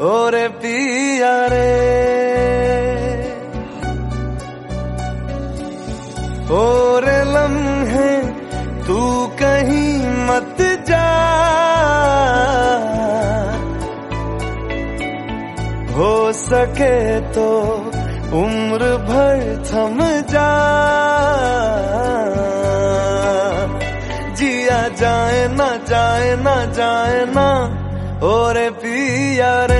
और पिया रे। और लम्हे, तू कहीं मत जा। हो सके तो उम्र भर थम जा। जिया जाए ना जाए ना जाए ना और पिया रे।